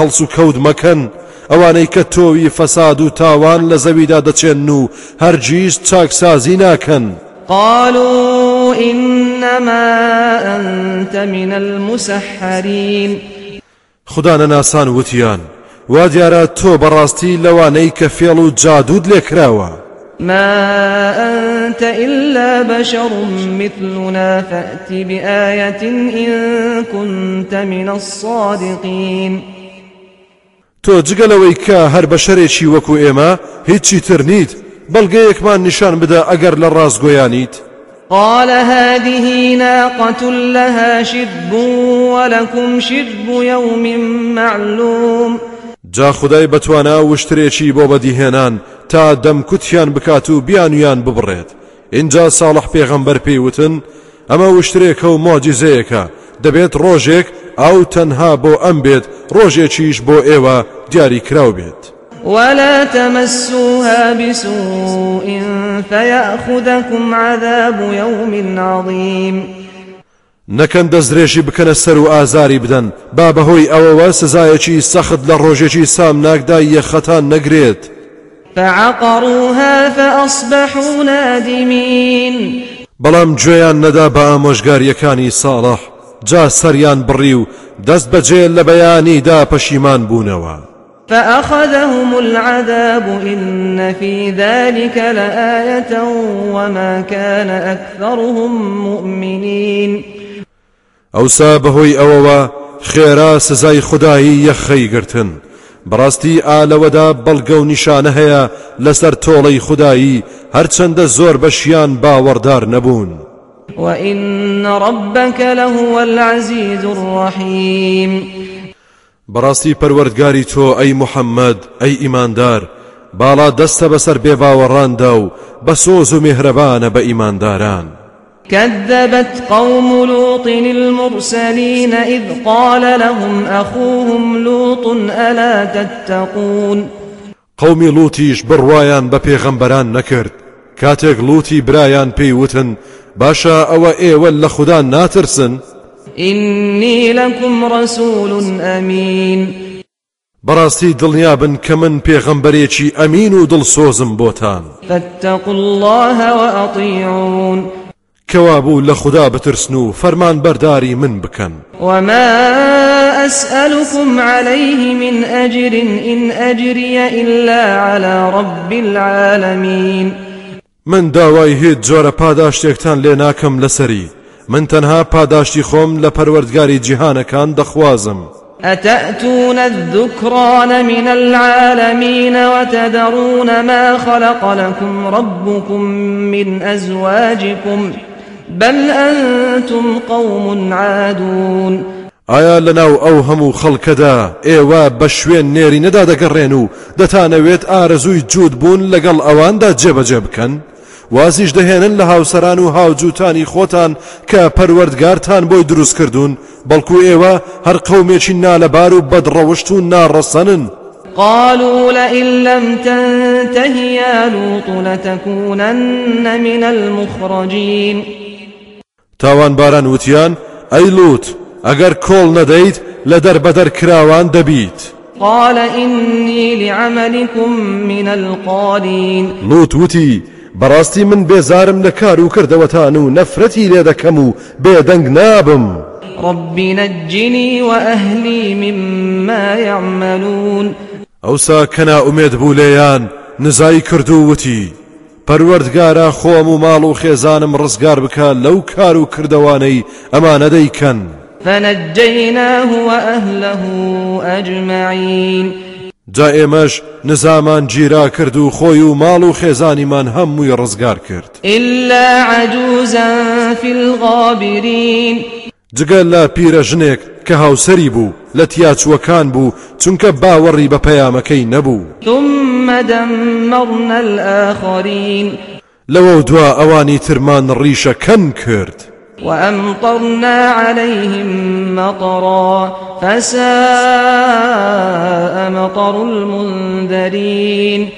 ئەوانەی کە تۆوی فەساد و تاوان لە زەویدا دەچێن و هەرگیز چاکسازی ناکەن. قالوا إنما أنت من المسحرين. خدا نەناسان وتیان وا دیارە تۆ بەڕاستی لەوانەی کە فێڵ و جادود لێکراوە. ما أنت إلا بشر مثلنا فأت بآية إن كنت من الصادقين. تۆ جگەلەوەی کە هەر بە شەرێکی وەکو ئێمە هیچی تر نیت بەڵگەیەکمان نیشان بدە ئەگەر لە ڕازگۆیانیت قال هذه ناقة لها شرب ولكم شرب يوم معلوم. جا خدای بەتوانە وشترێکی بۆ بەدیهێنان تا دەمکوتیان بکات و بیانویان ببڕێت. اینجا ساڵح پێغەمبەر پێیوتن ئەمە وشترێکە و مۆجیزەیەکە. دەبێت ڕۆژێک ئەو تەنها بۆ ئەم بێت ڕۆژێکیش بۆ ئێوە دیاری کراو بێت. ولا تمسوها بسوء فيأخذكم عذاب يوم عظيم. نەکەن دەستدرێژی بکەنە سەر و ئازاری بدەن. با بەهۆی ئەوەوە سزایەکی سەخت لە ڕۆژێکی سامناکدا یەخەتان نەگرێت. فعقروها فأصبحوا نادمين. بەڵام گوێیان نەدا بە ئامۆژگاریەکانی ساڵح. جا سەریان بڕی و دەست بەجێ لە بەیانیدا پەشیمان بوونەوە. فأخذهم العذاب إن في ذلك لآية وما كان أكثرهم مؤمنين. ئەوسا بەهۆی ئەوەوە خێرا سزای خودایی یەخەی گرتن. بەڕاستی ئالەوەدا بەڵگە و نیشانە هەیە لەسەر تۆڵەی خودایی هەرچەندە زۆر بەشیان باوەڕدار نەبوون. وإن ربك لهو العزيز الرحيم. بەڕاستی پەروەردگاری تۆ ئەی محەممەد ئەی ئیماندار باڵا دەستە بەسەر بێباوەڕاندا و بە سۆز و میهرەبانە بە ئیمانداران كذبت قوم لوط المرسلين إذ قال لهم أخوهم لوط ألا تتقون. قومی لوتیش بڕوایان بە پێغەمبەران نەکرد. کاتێک لوتی برایان پێی وتن باشە ئەوە ئێوە لە خوددا ناترسن. إني لكم رسول أمين. بەڕاستی دڵنیابن کە من پێغەمبەرێکی ئەمین و دڵسۆزم بۆتان فاتقوا الله وأطيعون. کەوابوو لە خوددا بترسن و فەرمان بەرداری من بکەن. وما أسألكم عليه من أجر إن أجري إلا على رب العالمين. من داوای هیچ جۆرە پاداشتێکتان لێ ناکەم لەسەری. من تەنها پاداشتی خۆم لە پەروەردگاری جیهانەکان دەخوازم. أتأتون الذكران من العالمين وتذرون ما خلق لكم ربكم من أزواجكم؟ بل أنتم قوم عادون. ئایا لەناو ئەو هەموو خەڵکەدا ئێوە بە شوێن نێرینەدا دەگەڕێن و دەتانەوێت ئارەزووی جووت بوون لەگەڵ ئەواندا جێبەجێ بکەن؟ وازیش دەهێنن لە هاوسەران و هاوجوتانی خۆتان کە پەروەردگارتان بۆی دروست کردوون بەڵکو ئێوە هەر قەومێکی نالەبار و بەدڕەوشت و ناڕەسەنن. قالوا لئن لم تنته يا لوط لتكونن من المخرجين. تاوان باران وتیان ئەی لوت ئەگەر کۆڵ نەدەیت لە دەربەدەر کراوان دەبیت. قال إني لعملكم من القالين. لوت وتی بەڕاستی من بێزارم لە کار و کردەوەتان و نەفرەتی لێ دەکەم و بێدەنگ نابم. رب نجني وأهلي مما يعملون ئەوسا کەنا ئومێد بوو لێیان نزای کرد و وتی. پەروەردگارە خۆم و ماڵ و خێزانم ڕزگار بکە لەو کار و کردەوانەی ئەمانە دەیکەن. فنجيناه وأهله أجمعين جا ئێمەش نزامان گیرا کرد و خۆی و ماڵ و خێزانیمان هەمووی ڕزگار کرد. إلا عجوزا في الغابرين. جگەل لە پیرە ژنێک کە هاوسەری بوو لە تیاچوەکان بوو چونکە باوەڕی بە پەیامەکەی نەبوو. ثم دمرنا الآخرين. لەوە دوا ئەوانی ترمان ڕیشە کەن کرد. وأمطرنا عليهم مطرا فساء مطر المنذرين.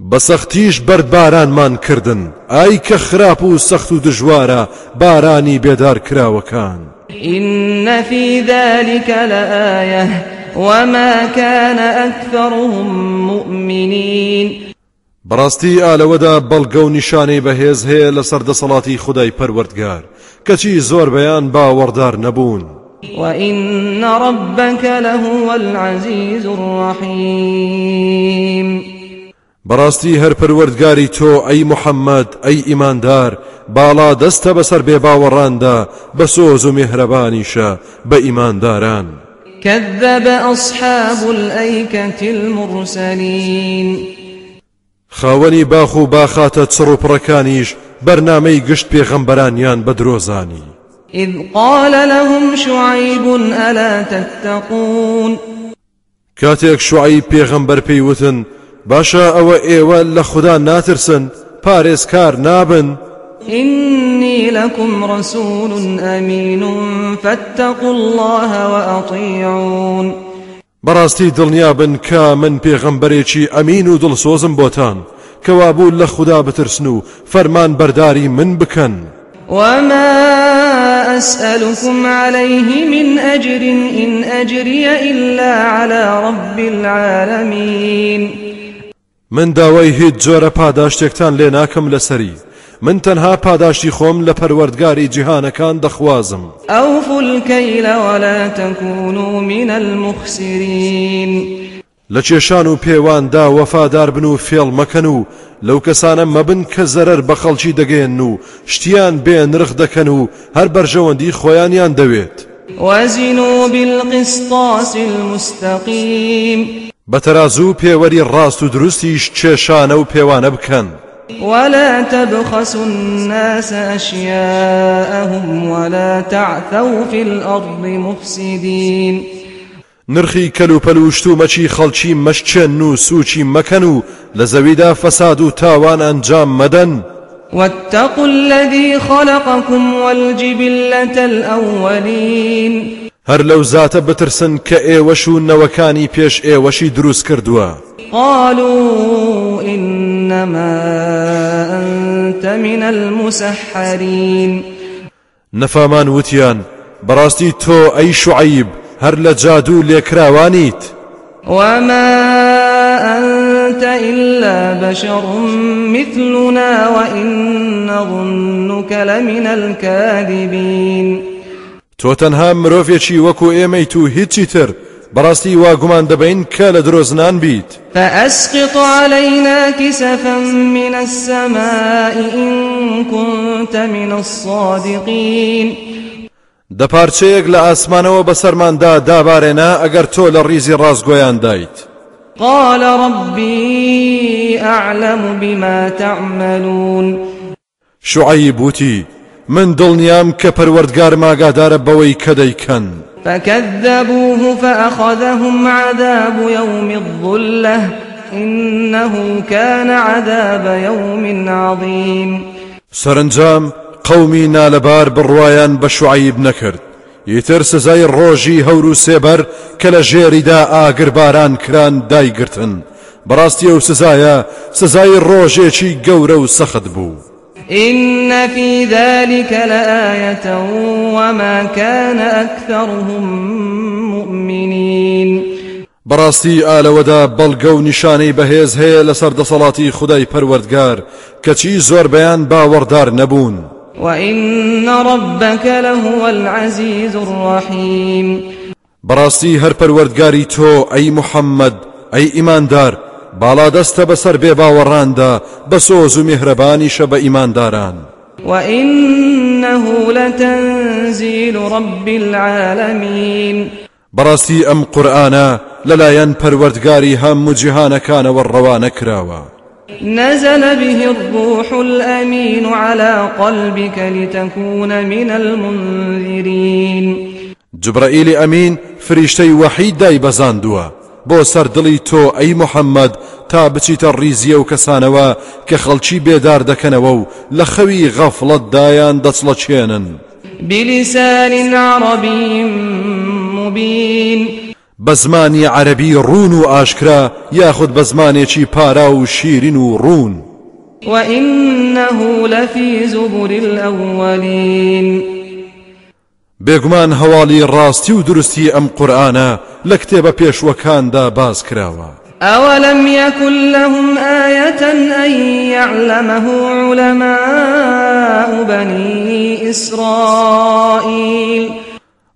بەسەختیش بەربارانمان کردن ئای کە خراپ و سەخت و دژوارە بارانی بێدار کراوەکان. إن في ذلك لآية وما كان أكثرهم مؤمنين. بەڕاستی ئالەوەدا بەڵگە و نیشانەی بەهێز هەیە لە سەردەسەڵاتی خدای پەروەردگار. کەچی زۆر بەیان باوەڕدار نەبوون. وإن ربك لهو العزيز الرحيم. بەڕاستی هەر پەروەردگاری تۆ ئەی محەممەد ئەی ئیماندار باڵا دەستە بەسەر بێ باوەڕاندا بە سۆز و میهرەبانیشە بە ئیمانداران. كذب أصحاب الأيكة المرسلين. خاوەنی باخ و باخاتە چڕ و پڕەکانیش بەرنامەی گشت پێغەمبەرانیان بە درۆزانی إذ قال لهم شعيب ألا تتقون؟ شوعی پێغەمبەر پێیوتن باشە ئەوە ئێوە لە خوددا ناترسن پارێزکار نابن. إني لكم رسول أمين فاتقوا الله وأطيعون. بەڕاستی دڵنیا بن کە من پێغەمبەرێکی ئەمین و دڵسۆزم بۆتان کەوابوو لە خوددا بترسن و فەرمان بەرداری من بکەن وما أسألكم عليه من أجر إن أجري إلا على رب العالمين. من داوای هیچ جۆرە پاداشتێکتان لێ ناکەم لەسەری من تەنها پاداشتی خۆم لە پەروەردگاری جیهانەکان دەخوازم. أوفوا الكيل ولا تكونوا من المخسرين لە کێشان و پێواندا وەفادار بن و فێڵ مەکەن و لەو کەسانە مەبن کە زەرەر بە خەڵکی دەگەێن و شتیان بێ نرخ دەکەن و هەر بەرژەوەندی خۆیانیان دەوێت. وزنوا بالقسطاس المستقيم بە تەرازوو پێوەری ڕاست و دروستیش کێشانە و پێوانە بکەن. ولا تبخسوا الناس أشياءهم ولا تعثوا في الأرض مفسدين. نرخی کەلوپەل و شتومەچی خەڵکی مەشچێن و سوچی مەکەن و لە زەویدا فەساد و تاوان ئەنجام مەدەن. واتقوا الذي خلقكم والجبلة الأولين. هەر لەو زاتە بترسن کە ئێوەش و نەوەکانی پێش ئێوەشی دروست کردووە. قالوا إنما أنت من المسحرين. نەفامان وتیان بەڕاستی تۆ ئەی شعیب هەر لە جادو لێکراوانیت. وما أنت إلا بشر مثلنا وإن نظنك لمن الكاذبين. تۆ تەنها مرۆڤێکی وەکو ئێمەیت و هیچی تر بەڕاستی وا گومان دەبین کە لە درۆزنان بیت. فأسقط علينا كسفا من السماء إن كنت من الصادقين. دەپارچەیەک لە ئاسمانەوە بەسەرماندا دابارێنە ئەگەر تۆ لە ڕیزی ڕازگۆیان دایت. قال ربي أعلم بما تعملون. شعیب وتی من دڵنیام کە پەروەردگار ماگادارە بەوەی کە دەیکەن. فكذبوه فأخذهم عذاب يوم الظلة إنه كان عذاب يوم عظيم. سەرنجام قەومی نالەبار بڕوایان بە شعیب نەکرد. ئیتر سزای ڕۆژی هەور و سێبەر کە لە ژێریدا ئاگرباران کران دایگرتن. بەڕاستی ئەو سزایە سزای ڕۆژێکی گەورە و سەخت بوو. إن في ذلك لآية وما كان أكثرهم مؤمنين. بەڕاستی ئالەوەدا بەڵگە و نیشانەی بەهێز هەیە لەسەر دەسەڵاتی خدای پەروەردگار کەچی زۆر بەیان باوەڕدار نەبوون وإن ربك لهو العزيز الرحيم. بەڕاستی هەر پەروەردگاری تۆ ئەی محەممەد ئەی ئیماندار باڵا دەستە بەسەر بێ باوەڕاندا بە سۆز و میهرەبانیشە بە ئیمانداران. وإنه لتنزيل رب العالمين. بەڕاستی ئەم قورآانە لەلایەن پەروەردگاری هەموو جیهانەکانەوە ڕەوانە کراوە. نزل به الروح الأمين على قلبك لتكون من المنذرين. جبرائیلی ئەمین فریشتەی وەحی دای بەزاندووە بۆ سەردڵی تۆ ئەی محەممەد تا بچیتە ڕیزیە و کەسانەوە کە خەڵکی بێدار دەکەنەوە و لە خەوی غەفڵەتدایان دەچڵەچێنن. بلسان عربي مبين بە زمانی عەربی ڕون و ئاشکرا یاخود بە زمانێکی پارا و شیرین و ڕون. وإنه لفي زبر الأولين. بێگومان هەواڵی ڕاستی و درستی ئەم قورآانە لە کتێبە پێشوەکاندا باز کراوە أولم يكن لهم آية أن يعلمه علماء بني إسرائيل؟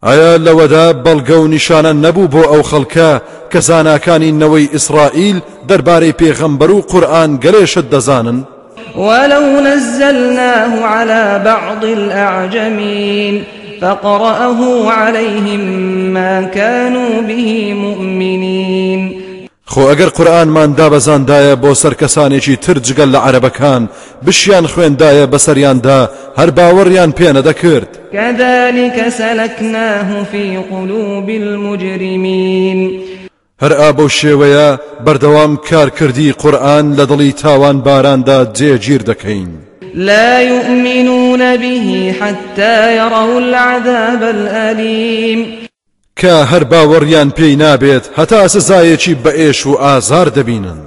ئایا لەوەدا بەڵگە و نیشانە نەبوو بۆ ئەو خەڵکە کە زاناکانی نەوەی ئیسرائیل دەربارەی پێغەمبەر و قورآن گەلێشت دەزانن؟ ولو نزلناه على بعض الأعجمين. فقرأه عليهم ما كانوا به مؤمنين. خۆ ئەگەر قورآنمان دابەزاندایە بۆ سەر کەسانێکی تر جگەل لە عەرەبەکان بشیان خوێندایە بەسەریاندا هەر باوەڕیان پێ نەدەکرد كذلك سلكناه في قلوب المجرمين. هەر ئابە شێوەیە بەردەوام کارکردی قورآن لە دڵی تاوان باراندا جێگیر دەکەین. لا يؤمنون به حتى يروا العذاب الأليم. کە هەر باوەڕیان پێی نابێت هەتا سزایەکی بەئێش و ئازار دەبینن.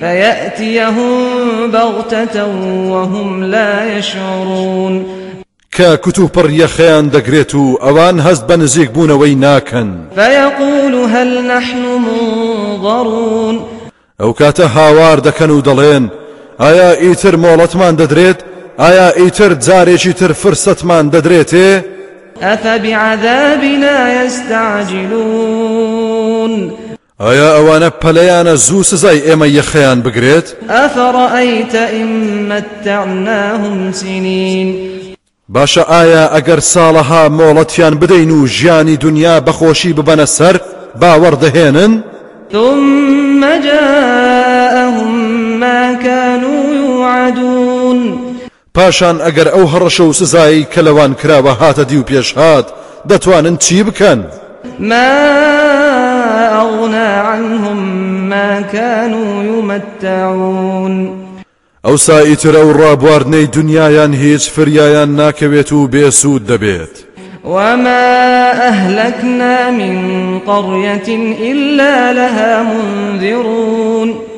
فيأتيهم بغتة وهم لا يشعرون. کە کتوپڕ یەخەیان دەگرێت و ئەوان هەست بە نزیک بوونەوەی ناکەن. فيقول هل نحن منظرون. ئەو کاتە هاوار دەکەن و دەڵێن ئایا ئیتر مۆڵەتمان دەدرێت؟ ئایا ئیتر جارێکی تر فرسەتمان دەدرێتێ؟ أفبعذابنا يستعجلون؟ ئایا ئەوانە پەلەیانە زوو سزای ئێمە یەخەیان بگرێت؟ أفرأيت إن متعناهم سنين؟ باشە ئایا ئەگەر ساڵەها مۆڵەتیان بدەین و ژیانی دنیا بەخۆشی ببەنە سەر باوەڕدەهێنن ثم جاءهم ما كانوا يوعدون. پاشان ئەگەر ئەو هەڕەشە و سزایی کە لەوان کراوە هاتە دی و پێشهات دەتوانن چی بکەن؟ ما أغنى عنهم ما كانوا يمتعون. ئەو سائیتر ئەو ڕابواردنەی دنیایان هیچ فریایان ناکەوێت و بێسوود دەبێت. وما أهلكنا من قرية إلا لها منذرون.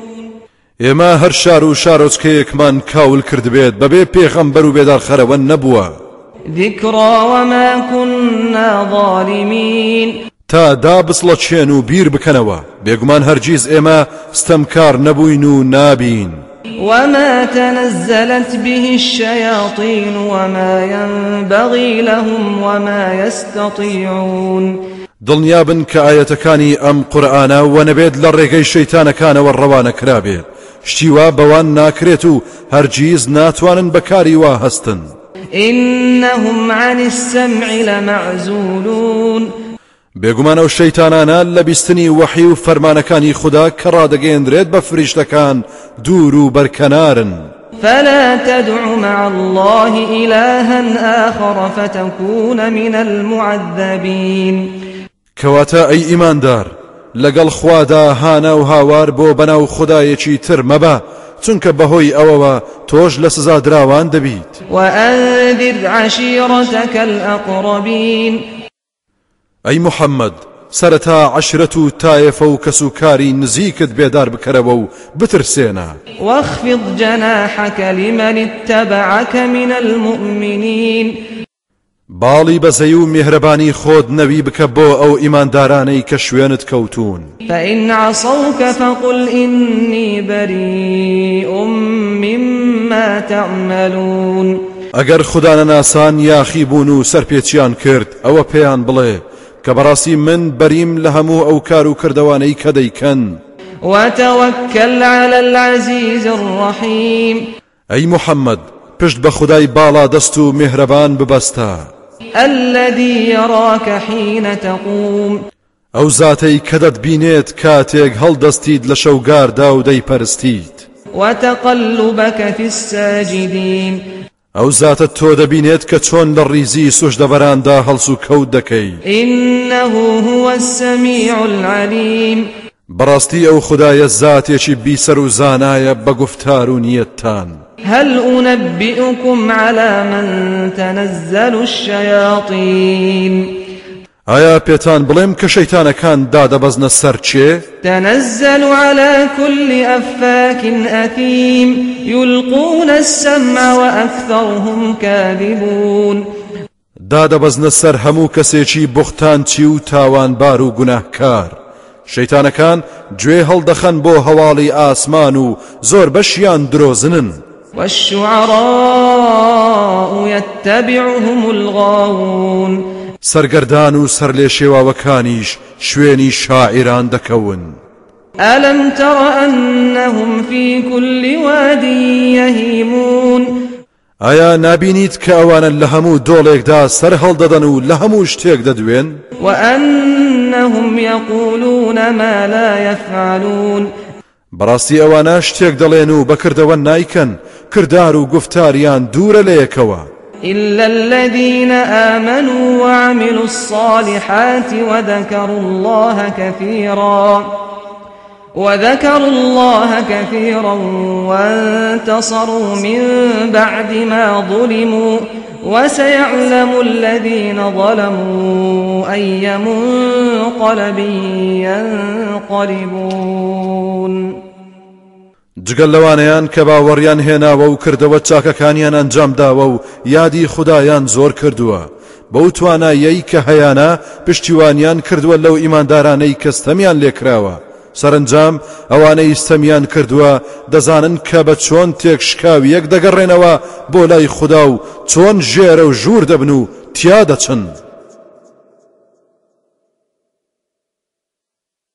ئێمە هەر شار و شارۆچکەیەکمان کاول کرد بێت بەبێ پێغەمبەر و بێدار خەرەوە نەبووە. ذكرى وما كنا ظالمين تا دابسڵەچێن و بیر بکەنەوە بێگومان هەرگیز ئێمە ستەمکار نەبووین و نابین. وما تنزلت به الشياطين وما ينبغي لهم وما يستطيعون. دڵنیابن کە ئاەتەکانی ئەم قورآانە و نەبێت لە ڕێگەی شەیتانەکانەوە ڕەوانە کرابێت. شتیوا بەوان ناکرێت و هەرگیز ناتوانن بەکاری وا هەستن إنهم عن السمع لمعزولون. بێگومان ئەو شەیتانانە لە بیستنی وەحی و فەرمانەکانی خوددا کە ڕادەگەیەندرێت بە فریشتەکان دوور و بەرکەنارن. فلا تدع مع الله إلها آخر فتكون من المعذبين. کەواتە ئەی ئیماندار لەگەڵ خوادا هانە و هاوار بۆ بەناو خدایەکی تر مەبە چونکە بەهۆی ئەوەوە تۆش لە سزا دراوان دەبیت. وأنذر عشيرتك الأقربين. ئەی محەممەد سەرەتا عشرەت و تایەفە و کەسوکاری نزیکت بێدار بکەرەوە و بترسێنە. واخفض جناحك لمن اتبعك من المؤمنين. باڵی بەزەی و میهرەبانی خۆت نەوی بکە بۆ ئەو ئیماندارانەی کە شوێنت کەوتون عصوك فقل إني بريء مما تعملون ئەگەر خوددانە ناسان یاخی بوون و سەرپێچیان کرد ئەوە پێیان بڵێ کە بەڕاستی من بەریم لە هەموو ئەو کار و کردوانەی کە دەیکەن. وتوكل على العزيز الرحيم ئەی محەممەد پشت بە خدای باڵا دەست و میهرەبان ببەستە. الذي يراك حين تقوم. ئەو زاتەی کە دەتبینێت کاتێک هەڵدەستیت لە شەوگاردا و دەیپەرستیت وتقلبك في الساجدين. ئەو زاتە تۆ دەبینێت کە چۆن لە ڕیزی کەوت دەکەی إنه هو السميع العليم. بەڕاستی ئەو خدایە زاتێکی بیسەر و زانایە بە گفتار و نیەتتان هل أنبئكم على من تنزل الشياطين؟ ئایا پێتان بڵێم کە شەیتانەکان دادەبەزنە سەر چێ تنزل على كل أفاك أثيم يلقون السمع وأكثرهم كاذبون. دادەبەزنە سەر هەموو کەسێکی بوختان چی و تاوانبار و گوناهکار شەیتانەکان گوێ هەڵدەخەن بۆ هەواڵی ئاسمان و زۆر بەشیان درۆزنن. والشعراء يتبعهم الغاوون. سەرگەردان و سەر لێ شێواوەکانیش شوێنی شاعران دەکەون. ألم تر أنهم في كل واد يهيمون؟ ئایا نابینیت کە ئەوانە لە هەموو دۆڵێکدا سەر هەڵدەدەن و لە هەموو شتێک دەدوێن وأنهم يقولون ما لا يفعلون بەڕاستی ئەوانە شتێک دەڵێن و بەکردەوە نایکەن کردار و گفتاریان دوورە لە یەکەوە إلا الذين آمنوا وعملوا الصالحات وذكروا الله كثيرا وذكروا الله كثيرا وانتصروا من بعد ما ظلموا وسيعلم الذين ظلموا أي منقلب ينقلبون. جگەل لەوانەیان کە باوەڕیان هێناوە و کردەوە ئەنجام داوە و یادی خدایان زۆر کردووە. بەو توانایەی کە هەیانە پشتیوانیان کردووە لەو ئیماندارانەی کەستەمیان لێکراوە. سەرنجام ئەوانەی ستەمیان کردووە دەزانن کە بە چۆن تێک شکاوی یەک دەگەڕێنەوە بۆ لای خوددا و چۆن ژێرە و ژوور دەبن و تیا دەچن.